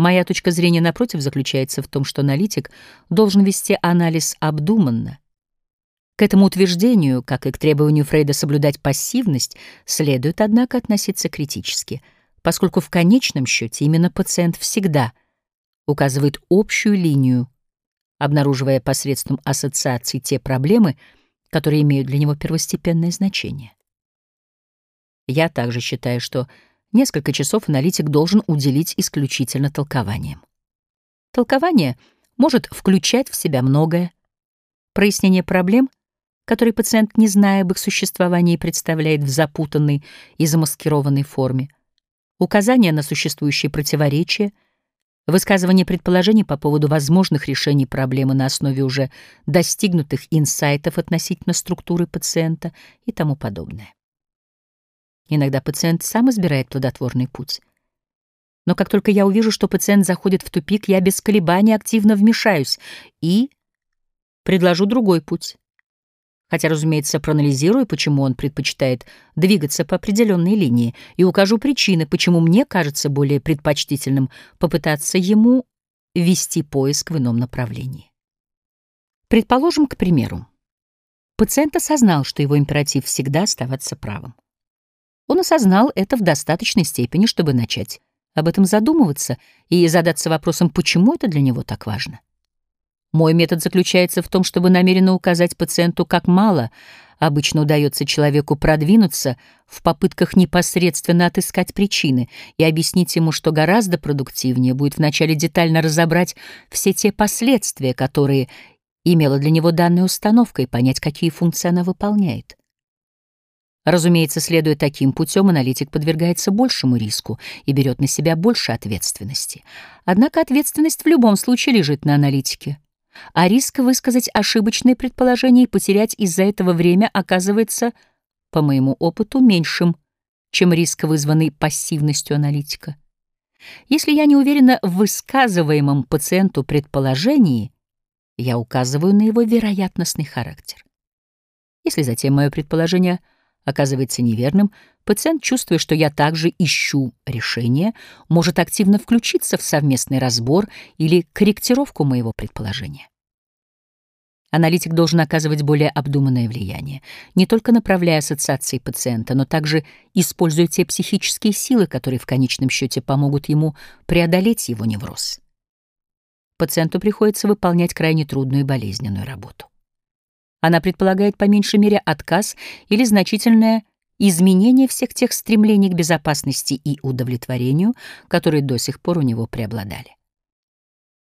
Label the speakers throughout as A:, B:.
A: Моя точка зрения, напротив, заключается в том, что аналитик должен вести анализ обдуманно. К этому утверждению, как и к требованию Фрейда соблюдать пассивность, следует, однако, относиться критически, поскольку в конечном счете именно пациент всегда указывает общую линию, обнаруживая посредством ассоциаций те проблемы, которые имеют для него первостепенное значение. Я также считаю, что Несколько часов аналитик должен уделить исключительно толкованиям. Толкование может включать в себя многое. Прояснение проблем, которые пациент, не зная об их существовании, представляет в запутанной и замаскированной форме. Указание на существующие противоречия, высказывание предположений по поводу возможных решений проблемы на основе уже достигнутых инсайтов относительно структуры пациента и тому подобное. Иногда пациент сам избирает плодотворный путь. Но как только я увижу, что пациент заходит в тупик, я без колебаний активно вмешаюсь и предложу другой путь. Хотя, разумеется, проанализирую, почему он предпочитает двигаться по определенной линии, и укажу причины, почему мне кажется более предпочтительным попытаться ему вести поиск в ином направлении. Предположим, к примеру, пациент осознал, что его императив всегда оставаться правым. Он осознал это в достаточной степени, чтобы начать об этом задумываться и задаться вопросом, почему это для него так важно. Мой метод заключается в том, чтобы намеренно указать пациенту, как мало обычно удается человеку продвинуться в попытках непосредственно отыскать причины и объяснить ему, что гораздо продуктивнее будет вначале детально разобрать все те последствия, которые имела для него данная установка, и понять, какие функции она выполняет. Разумеется, следуя таким путем, аналитик подвергается большему риску и берет на себя больше ответственности. Однако ответственность в любом случае лежит на аналитике. А риск высказать ошибочные предположения и потерять из-за этого время оказывается, по моему опыту, меньшим, чем риск, вызванный пассивностью аналитика. Если я не уверена в высказываемом пациенту предположении, я указываю на его вероятностный характер. Если затем мое предположение — оказывается неверным, пациент, чувствуя, что я также ищу решение, может активно включиться в совместный разбор или корректировку моего предположения. Аналитик должен оказывать более обдуманное влияние, не только направляя ассоциации пациента, но также используя те психические силы, которые в конечном счете помогут ему преодолеть его невроз. Пациенту приходится выполнять крайне трудную и болезненную работу. Она предполагает по меньшей мере отказ или значительное изменение всех тех стремлений к безопасности и удовлетворению, которые до сих пор у него преобладали.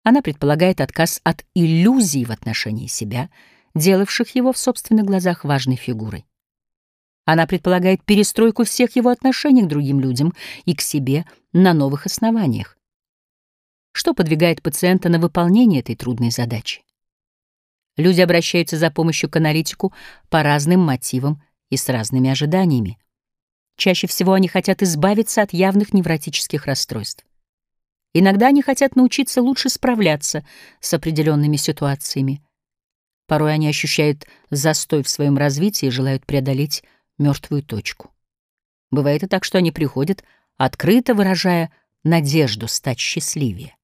A: Она предполагает отказ от иллюзий в отношении себя, делавших его в собственных глазах важной фигурой. Она предполагает перестройку всех его отношений к другим людям и к себе на новых основаниях. Что подвигает пациента на выполнение этой трудной задачи? Люди обращаются за помощью к аналитику по разным мотивам и с разными ожиданиями. Чаще всего они хотят избавиться от явных невротических расстройств. Иногда они хотят научиться лучше справляться с определенными ситуациями. Порой они ощущают застой в своем развитии и желают преодолеть мертвую точку. Бывает и так, что они приходят, открыто выражая надежду стать счастливее.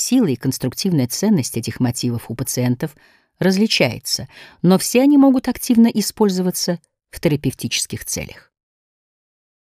A: Сила и конструктивная ценность этих мотивов у пациентов различается, но все они могут активно использоваться в терапевтических целях.